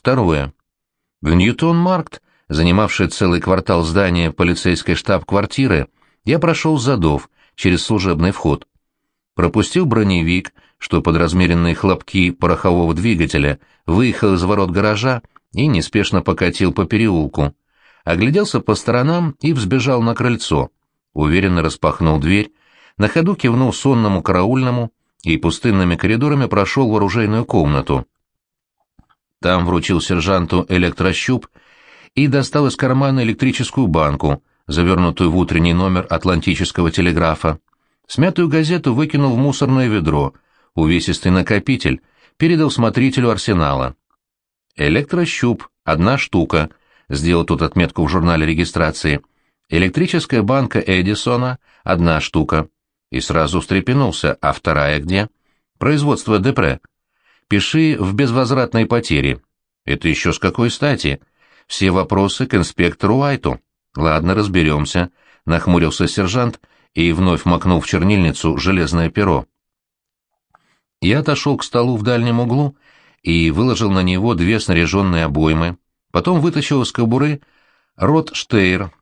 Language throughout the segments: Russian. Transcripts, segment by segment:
Второе. В Ньютон-Маркт, занимавший целый квартал здания полицейской штаб-квартиры, я прошел задов, через служебный вход. Пропустил броневик, что под размеренные хлопки порохового двигателя выехал из ворот гаража и неспешно покатил по переулку. Огляделся по сторонам и взбежал на крыльцо. Уверенно распахнул дверь, на ходу кивнул сонному караульному и пустынными коридорами прошел в оружейную комнату. Там вручил сержанту электрощуп и достал из кармана электрическую банку, завернутую в утренний номер атлантического телеграфа. Смятую газету выкинул в мусорное ведро, увесистый накопитель, передал смотрителю арсенала. Электрощуп, одна штука, сделал тут отметку в журнале регистрации. Электрическая банка Эдисона, одна штука. И сразу встрепенулся, а вторая где? Производство Депре. Пиши в безвозвратной потере. Это еще с какой стати? Все вопросы к инспектору Уайту. Ладно, разберемся, нахмурился сержант и вновь макнул в чернильницу железное перо. Я отошел к столу в дальнем углу и выложил на него две снаряженные обоймы, потом вытащил из кобуры рот Штейр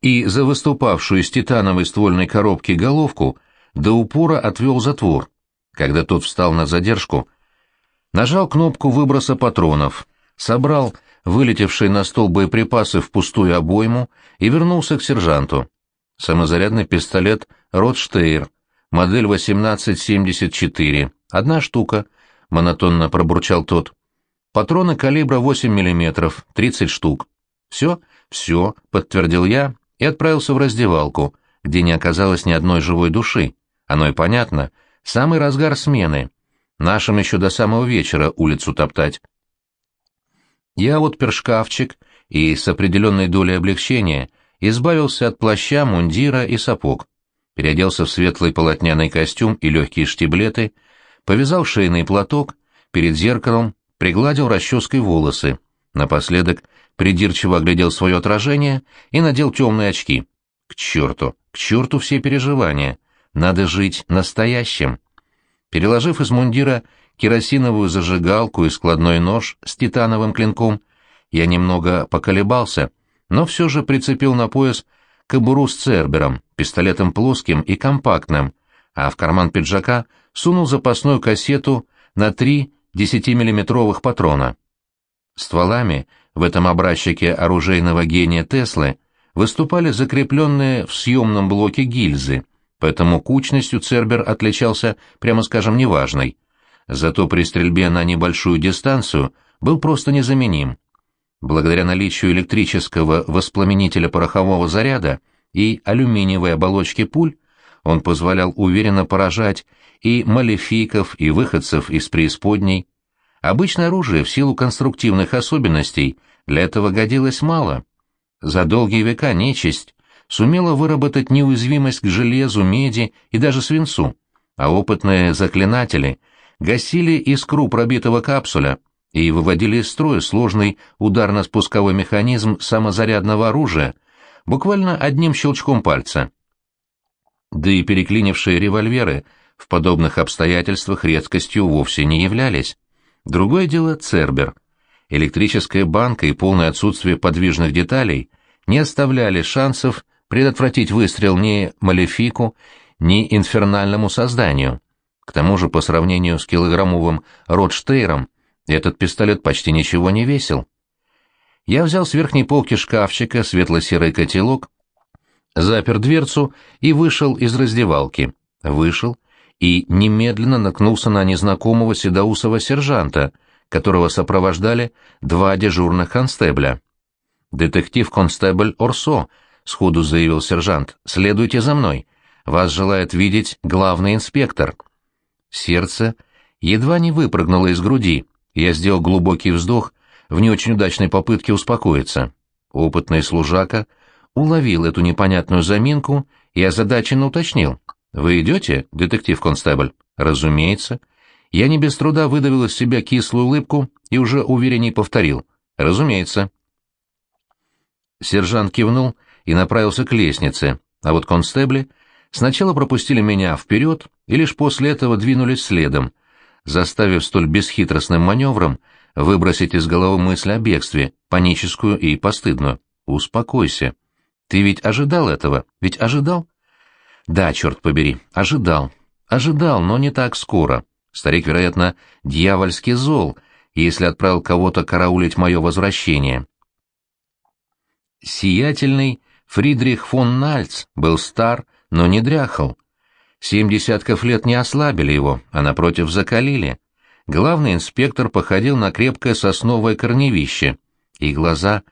и за выступавшую из титановой ствольной коробки головку до упора отвел затвор. Когда тот встал на задержку, нажал кнопку выброса патронов, собрал вылетевшие на стол боеприпасы в пустую обойму и вернулся к сержанту. Самозарядный пистолет «Ротштейр», модель 1874, одна штука, монотонно пробурчал тот. Патроны калибра 8 мм, 30 штук. Все, все, подтвердил я и отправился в раздевалку, где не оказалось ни одной живой души. Оно и понятно, самый разгар смены. Нашим еще до самого вечера улицу топтать. Я отпер шкафчик и с определенной долей облегчения избавился от плаща, мундира и сапог. Переоделся в светлый полотняный костюм и легкие штиблеты, повязал шейный платок, перед зеркалом пригладил расческой волосы, напоследок придирчиво оглядел свое отражение и надел темные очки. К черту, к черту все переживания. Надо жить настоящим. Переложив из мундира керосиновую зажигалку и складной нож с титановым клинком, я немного поколебался, но все же прицепил на пояс кобуру с цербером, пистолетом плоским и компактным, а в карман пиджака сунул запасную кассету на три десятимиллиметровых патрона. Стволами в этом образчике оружейного гения Теслы выступали закрепленные в съемном блоке гильзы, поэтому кучностью Цербер отличался, прямо скажем, неважной. Зато при стрельбе на небольшую дистанцию был просто незаменим. Благодаря наличию электрического воспламенителя порохового заряда и алюминиевой оболочки пуль, он позволял уверенно поражать и малефиков, и выходцев из преисподней. Обычное оружие в силу конструктивных особенностей для этого годилось мало. За долгие века нечисть сумела выработать неуязвимость к железу, меди и даже свинцу, а опытные заклинатели гасили искру пробитого капсуля и выводили из строя сложный ударно-спусковой механизм самозарядного оружия буквально одним щелчком пальца. Да и переклинившие револьверы в подобных обстоятельствах редкостью вовсе не являлись. Другое дело Цербер. Электрическая банка и полное отсутствие подвижных деталей не оставляли шансов предотвратить выстрел ни Малефику, ни инфернальному созданию. К тому же, по сравнению с килограммовым Ротштейром, этот пистолет почти ничего не весил. Я взял с верхней полки шкафчика светло-серый котелок, запер дверцу и вышел из раздевалки. Вышел и немедленно наткнулся на незнакомого седоусого сержанта, которого сопровождали два дежурных констебля. «Детектив-констебль Орсо», — сходу заявил сержант, — «следуйте за мной. Вас желает видеть главный инспектор». Сердце едва не выпрыгнуло из груди. Я сделал глубокий вздох в не очень удачной попытке успокоиться. Опытный служака уловил эту непонятную заминку и озадаченно уточнил. «Вы идете, детектив-констебль?» «Разумеется». Я не без труда выдавил из себя кислую улыбку и уже уверенней повторил. «Разумеется». Сержант кивнул и направился к лестнице, а вот констебли сначала пропустили меня вперед и лишь после этого двинулись следом, заставив столь бесхитростным маневром выбросить из головы мысль о бегстве, паническую и постыдную. Успокойся. Ты ведь ожидал этого? Ведь ожидал? Да, черт побери, ожидал. Ожидал, но не так скоро. Старик, вероятно, дьявольски зол, если отправил кого-то караулить мое возвращение. Сиятельный Фридрих фон Нальц был стар, но не дряхал. Семь десятков лет не ослабили его, а напротив закалили. Главный инспектор походил на крепкое сосновое корневище, и глаза,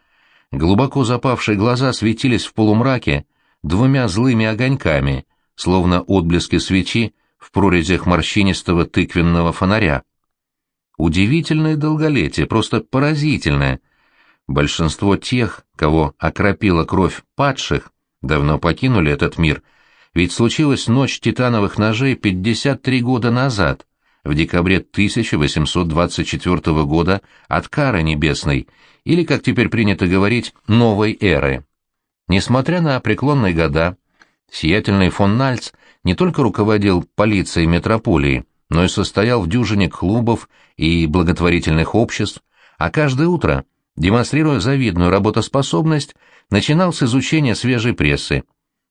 глубоко запавшие глаза, светились в полумраке двумя злыми огоньками, словно отблески свечи в прорезях морщинистого тыквенного фонаря. Удивительное долголетие, просто поразительное. Большинство тех, кого окропила кровь падших, давно покинули этот мир, ведь случилась ночь титановых ножей 53 года назад, в декабре 1824 года от кары небесной, или, как теперь принято говорить, новой эры. Несмотря на преклонные года, сиятельный фон Нальц не только руководил полицией метрополии, но и состоял в дюжине клубов и благотворительных обществ, а каждое утро, демонстрируя завидную работоспособность, начинал с изучения свежей прессы.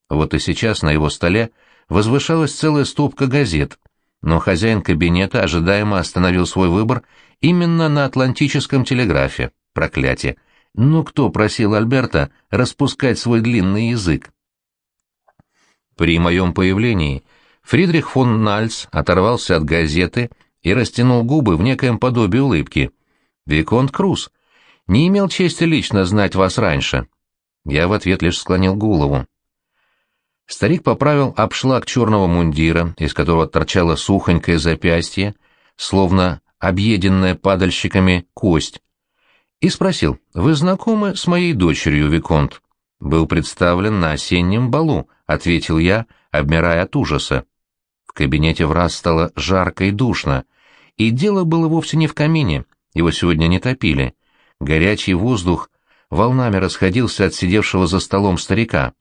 Вот и сейчас на его столе возвышалась целая стопка газет, но хозяин кабинета ожидаемо остановил свой выбор именно на атлантическом телеграфе. Проклятие! Ну кто просил Альберта распускать свой длинный язык? При моем появлении Фридрих фон Нальц оторвался от газеты и растянул губы в некоем подобии улыбки. «Виконт Круз, не имел чести лично знать вас раньше». Я в ответ лишь склонил голову. Старик поправил обшлаг черного мундира, из которого торчало сухонькое запястье, словно объеденная падальщиками кость, и спросил, «Вы знакомы с моей дочерью, Виконт?» «Был представлен на осеннем балу», — ответил я, обмирая от ужаса. В кабинете в раз стало жарко и душно, и дело было вовсе не в камине, его сегодня не топили. Горячий воздух волнами расходился от сидевшего за столом старика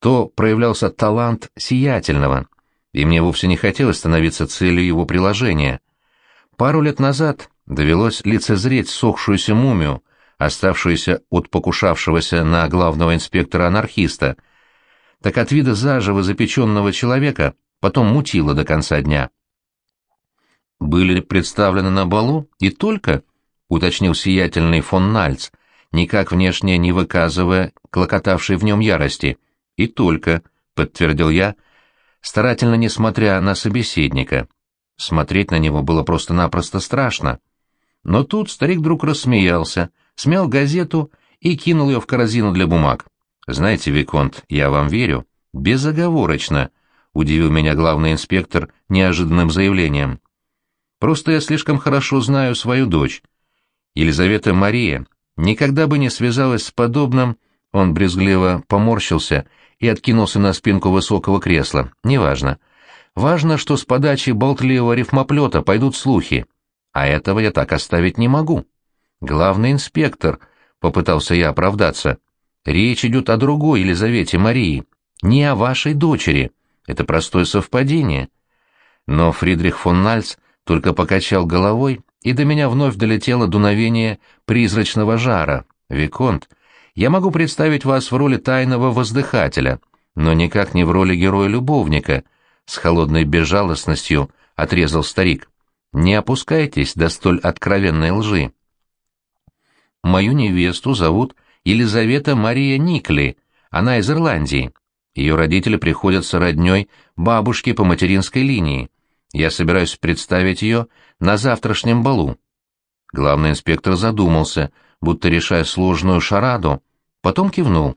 то проявлялся талант сиятельного, и мне вовсе не хотелось становиться целью его приложения. Пару лет назад довелось лицезреть сохшуюся мумию, оставшуюся от покушавшегося на главного инспектора-анархиста, так от вида заживо запеченного человека потом мутило до конца дня. «Были представлены на балу и только», — уточнил сиятельный фон Нальц, никак внешне не выказывая клокотавшей в нем ярости — «И только», — подтвердил я, старательно не смотря на собеседника. Смотреть на него было просто-напросто страшно. Но тут старик вдруг рассмеялся, смял газету и кинул ее в корзину для бумаг. «Знаете, Виконт, я вам верю. Безоговорочно», — удивил меня главный инспектор неожиданным заявлением. «Просто я слишком хорошо знаю свою дочь. Елизавета Мария никогда бы не связалась с подобным...» Он брезгливо поморщился и откинулся на спинку высокого кресла. Неважно. Важно, что с подачи болтливого рифмоплета пойдут слухи. А этого я так оставить не могу. Главный инспектор, — попытался я оправдаться, — речь идет о другой Елизавете Марии, не о вашей дочери. Это простое совпадение. Но Фридрих фон Нальц только покачал головой, и до меня вновь долетело дуновение призрачного жара. Виконт, я могу представить вас в роли тайного воздыхателя, но никак не в роли героя-любовника, с холодной безжалостностью отрезал старик. Не опускайтесь до столь откровенной лжи. Мою невесту зовут Елизавета Мария Никли, она из Ирландии. Ее родители приходятся родней бабушки по материнской линии. Я собираюсь представить ее на завтрашнем балу. Главный инспектор задумался — будто решая сложную шараду, потом кивнул.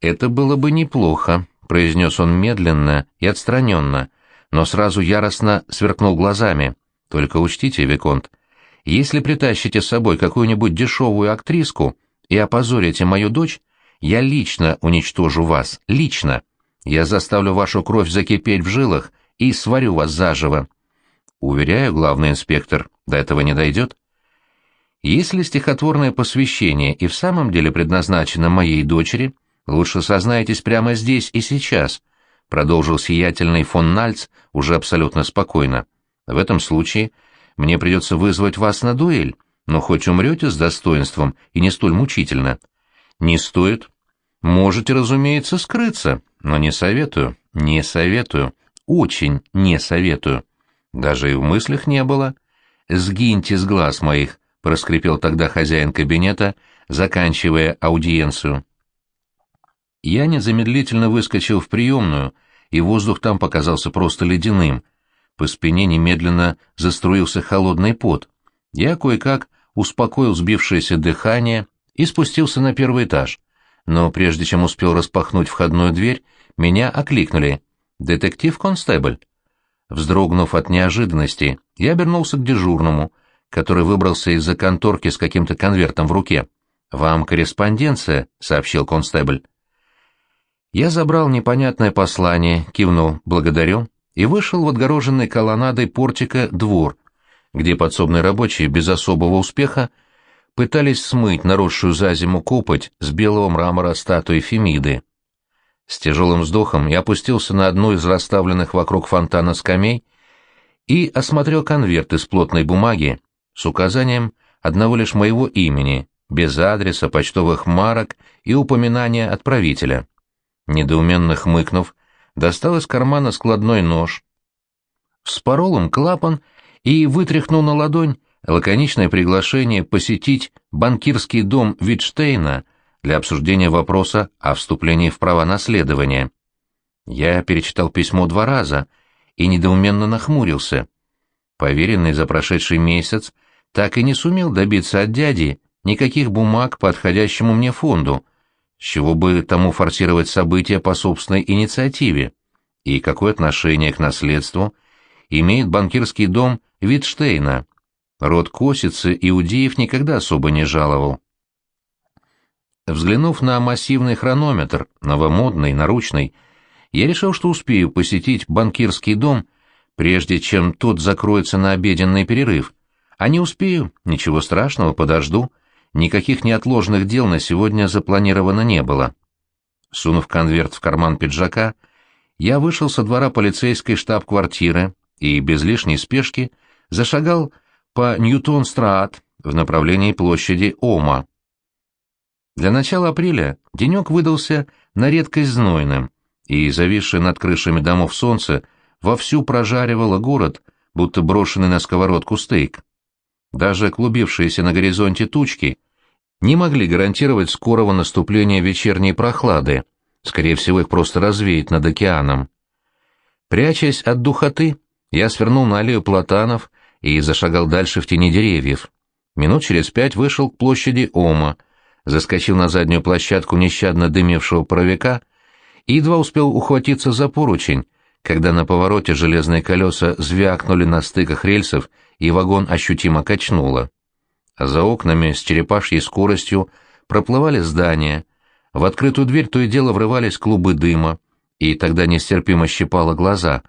«Это было бы неплохо», — произнес он медленно и отстраненно, но сразу яростно сверкнул глазами. «Только учтите, Виконт, если притащите с собой какую-нибудь дешевую актриску и опозорите мою дочь, я лично уничтожу вас, лично. Я заставлю вашу кровь закипеть в жилах и сварю вас заживо». «Уверяю, главный инспектор, до этого не дойдет». Если стихотворное посвящение и в самом деле предназначено моей дочери, лучше сознайтесь прямо здесь и сейчас, продолжил сиятельный фон Нальц уже абсолютно спокойно. В этом случае мне придется вызвать вас на дуэль, но хоть умрете с достоинством и не столь мучительно. Не стоит. Можете, разумеется, скрыться, но не советую, не советую, очень не советую. Даже и в мыслях не было. «Сгиньте с глаз моих», — проскрипел тогда хозяин кабинета, заканчивая аудиенцию. Я незамедлительно выскочил в приемную, и воздух там показался просто ледяным. По спине немедленно заструился холодный пот. Я кое-как успокоил сбившееся дыхание и спустился на первый этаж. Но прежде чем успел распахнуть входную дверь, меня окликнули. «Детектив-констебль». Вздрогнув от неожиданности, я обернулся к дежурному, который выбрался из-за конторки с каким-то конвертом в руке. «Вам корреспонденция», — сообщил констебль. Я забрал непонятное послание, кивнул «благодарю» и вышел в отгороженный колоннадой портика двор, где подсобные рабочие без особого успеха пытались смыть наросшую за зиму копоть с белого мрамора статуи Фемиды. С тяжелым вздохом я опустился на одну из расставленных вокруг фонтана скамей и осмотрел конверт из плотной бумаги с указанием одного лишь моего имени, без адреса, почтовых марок и упоминания отправителя. Недоуменно хмыкнув, достал из кармана складной нож, вспорол им клапан и вытряхнул на ладонь лаконичное приглашение посетить банкирский дом Витштейна для обсуждения вопроса о вступлении в права наследования. Я перечитал письмо два раза и недоуменно нахмурился. Поверенный за прошедший месяц так и не сумел добиться от дяди никаких бумаг по отходящему мне фонду, с чего бы тому форсировать события по собственной инициативе, и какое отношение к наследству имеет банкирский дом Витштейна. Род Косицы иудеев никогда особо не жаловал. Взглянув на массивный хронометр, новомодный, наручный, я решил, что успею посетить банкирский дом, прежде чем тот закроется на обеденный перерыв. А не успею, ничего страшного, подожду. Никаких неотложных дел на сегодня запланировано не было. Сунув конверт в карман пиджака, я вышел со двора полицейской штаб-квартиры и без лишней спешки зашагал по Ньютон-Страат в направлении площади Ома. Для начала апреля денек выдался на редкость знойным, и зависшее над крышами домов солнце вовсю прожаривало город, будто брошенный на сковородку стейк. Даже клубившиеся на горизонте тучки не могли гарантировать скорого наступления вечерней прохлады, скорее всего, их просто развеять над океаном. Прячась от духоты, я свернул на аллею платанов и зашагал дальше в тени деревьев. Минут через пять вышел к площади Ома — заскочил на заднюю площадку нещадно дымевшего паровика и едва успел ухватиться за поручень, когда на повороте железные колеса звякнули на стыках рельсов, и вагон ощутимо качнуло. За окнами с черепашьей скоростью проплывали здания, в открытую дверь то и дело врывались клубы дыма, и тогда нестерпимо щипало глаза.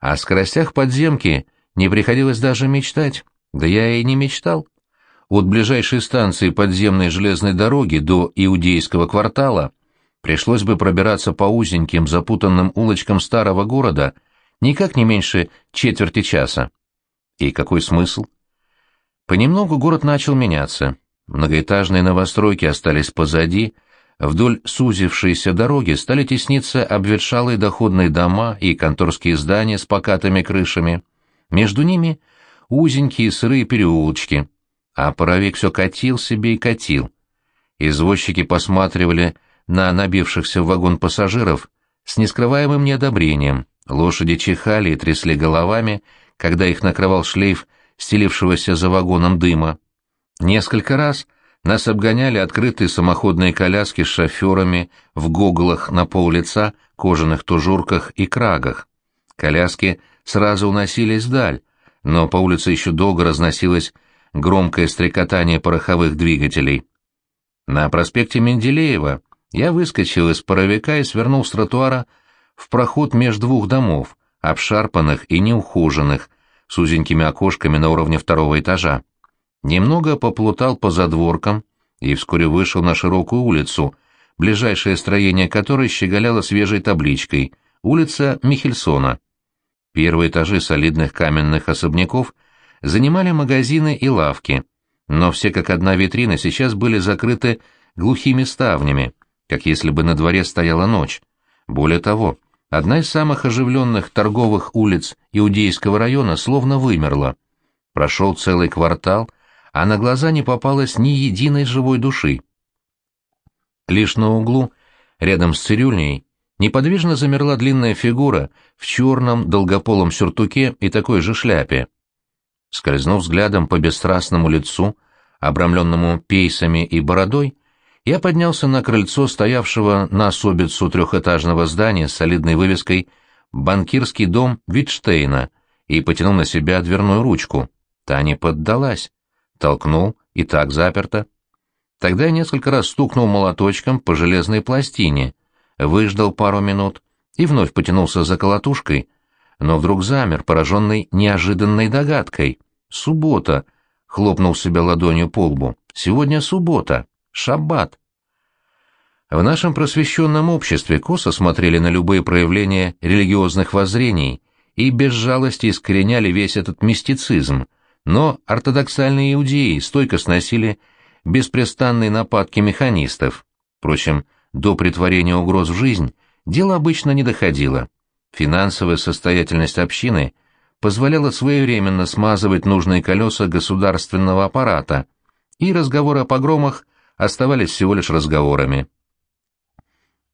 О скоростях подземки не приходилось даже мечтать, да я и не мечтал. От ближайшей станции подземной железной дороги до Иудейского квартала пришлось бы пробираться по узеньким запутанным улочкам старого города никак не меньше четверти часа. И какой смысл? Понемногу город начал меняться. Многоэтажные новостройки остались позади, вдоль сузившейся дороги стали тесниться обветшалые доходные дома и конторские здания с покатыми крышами. Между ними узенькие сырые переулочки, а паровик все катил себе и катил. Извозчики посматривали на набившихся в вагон пассажиров с нескрываемым неодобрением. Лошади чихали и трясли головами, когда их накрывал шлейф стелившегося за вагоном дыма. Несколько раз нас обгоняли открытые самоходные коляски с шоферами в гоглах на пол лица, кожаных тужурках и крагах. Коляски сразу уносились вдаль, но по улице еще долго разносилась громкое стрекотание пороховых двигателей. На проспекте Менделеева я выскочил из паровика и свернул с тротуара в проход между двух домов, обшарпанных и неухоженных, с узенькими окошками на уровне второго этажа. Немного поплутал по задворкам и вскоре вышел на широкую улицу, ближайшее строение которой щеголяло свежей табличкой «Улица Михельсона». Первые этажи солидных каменных особняков занимали магазины и лавки. но все как одна витрина сейчас были закрыты глухими ставнями, как если бы на дворе стояла ночь. Более того, одна из самых оживленных торговых улиц Иудейского района словно вымерла. Прошел целый квартал, а на глаза не попалось ни единой живой души. Лишь на углу, рядом с цирюльней, неподвижно замерла длинная фигура в черном долгополом сюртуке и такой же шляпе. Скользнув взглядом по бесстрастному лицу, обрамленному пейсами и бородой, я поднялся на крыльцо стоявшего на особицу трехэтажного здания с солидной вывеской «Банкирский дом Витштейна» и потянул на себя дверную ручку. Та не поддалась. Толкнул, и так заперто. Тогда я несколько раз стукнул молоточком по железной пластине, выждал пару минут и вновь потянулся за колотушкой, но вдруг замер, пораженный неожиданной догадкой. «Суббота!» — хлопнул себя ладонью по лбу. «Сегодня суббота!» Шаббат. В нашем просвещенном обществе косо смотрели на любые проявления религиозных воззрений и без жалости искореняли весь этот мистицизм, но ортодоксальные иудеи стойко сносили беспрестанные нападки механистов. Впрочем, до притворения угроз в жизнь дело обычно не доходило. Финансовая состоятельность общины позволяла своевременно смазывать нужные колеса государственного аппарата, и разговоры о погромах оставались всего лишь разговорами.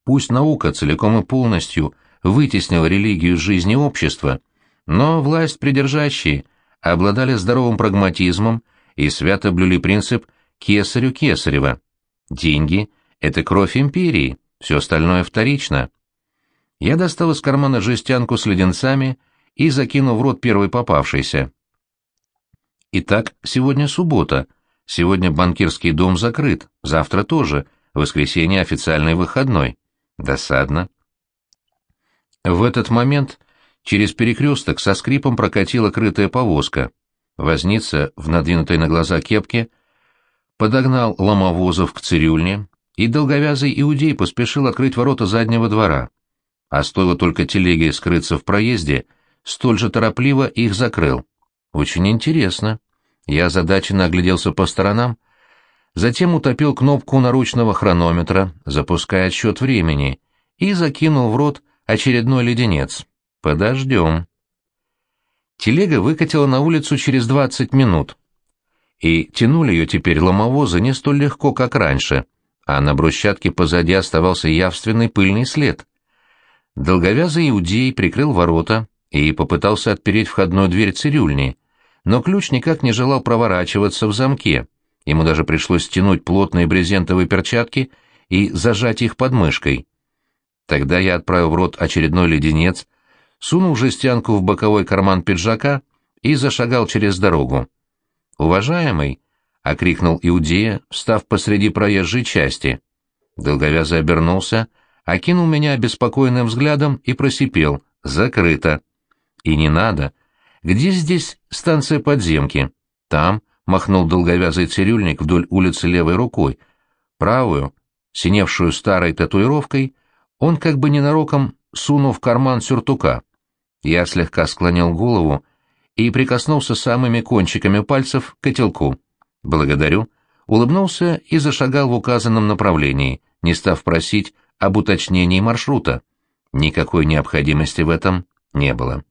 Пусть наука целиком и полностью вытеснила религию из жизни общества, но власть придержащие обладали здоровым прагматизмом и свято блюли принцип «кесарю кесарева». Деньги — это кровь империи, все остальное вторично. Я достал из кармана жестянку с леденцами и закинул в рот первый попавшийся. Итак, сегодня суббота — Сегодня банкирский дом закрыт, завтра тоже, воскресенье официальный выходной. Досадно. В этот момент через перекресток со скрипом прокатила крытая повозка. Возница в надвинутой на глаза кепке подогнал ломовозов к цирюльне, и долговязый иудей поспешил открыть ворота заднего двора. А стоило только телеге скрыться в проезде, столь же торопливо их закрыл. Очень интересно. Я озадаченно огляделся по сторонам, затем утопил кнопку наручного хронометра, запуская отсчет времени, и закинул в рот очередной леденец. Подождем. Телега выкатила на улицу через двадцать минут. И тянули ее теперь ломовозы не столь легко, как раньше, а на брусчатке позади оставался явственный пыльный след. Долговязый иудей прикрыл ворота и попытался отпереть входную дверь цирюльни, но ключ никак не желал проворачиваться в замке. Ему даже пришлось стянуть плотные брезентовые перчатки и зажать их под мышкой. Тогда я отправил в рот очередной леденец, сунул жестянку в боковой карман пиджака и зашагал через дорогу. «Уважаемый!» — окрикнул Иудея, встав посреди проезжей части. Долговязый обернулся, окинул меня обеспокоенным взглядом и просипел. «Закрыто!» «И не надо!» Где здесь станция подземки? Там, махнул долговязый цирюльник вдоль улицы левой рукой. Правую, синевшую старой татуировкой, он как бы ненароком сунул в карман сюртука. Я слегка склонил голову и прикоснулся самыми кончиками пальцев к котелку. «Благодарю», улыбнулся и зашагал в указанном направлении, не став просить об уточнении маршрута. Никакой необходимости в этом не было.